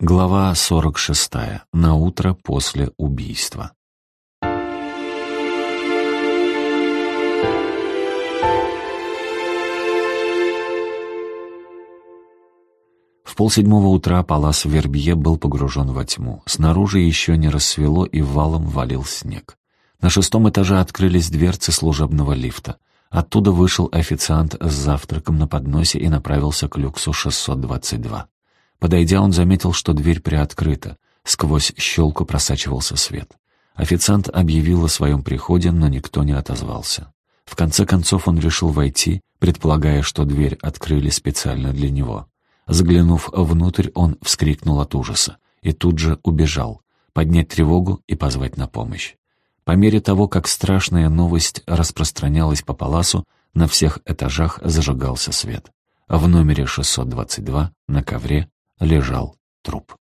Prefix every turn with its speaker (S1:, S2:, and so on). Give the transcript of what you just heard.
S1: Глава 46. На утро после убийства. В полседьмого утра палас Вербье был погружен во тьму. Снаружи еще не рассвело и валом валил снег. На шестом этаже открылись дверцы служебного лифта. Оттуда вышел официант с завтраком на подносе и направился к люксу 622. Подойдя, он заметил, что дверь приоткрыта. Сквозь щелку просачивался свет. Официант объявил о своем приходе, но никто не отозвался. В конце концов он решил войти, предполагая, что дверь открыли специально для него. Заглянув внутрь, он вскрикнул от ужаса и тут же убежал, поднять тревогу и позвать на помощь. По мере того, как страшная новость распространялась по паласу, на всех этажах зажигался свет. В номере 622 на ковре лежал труп.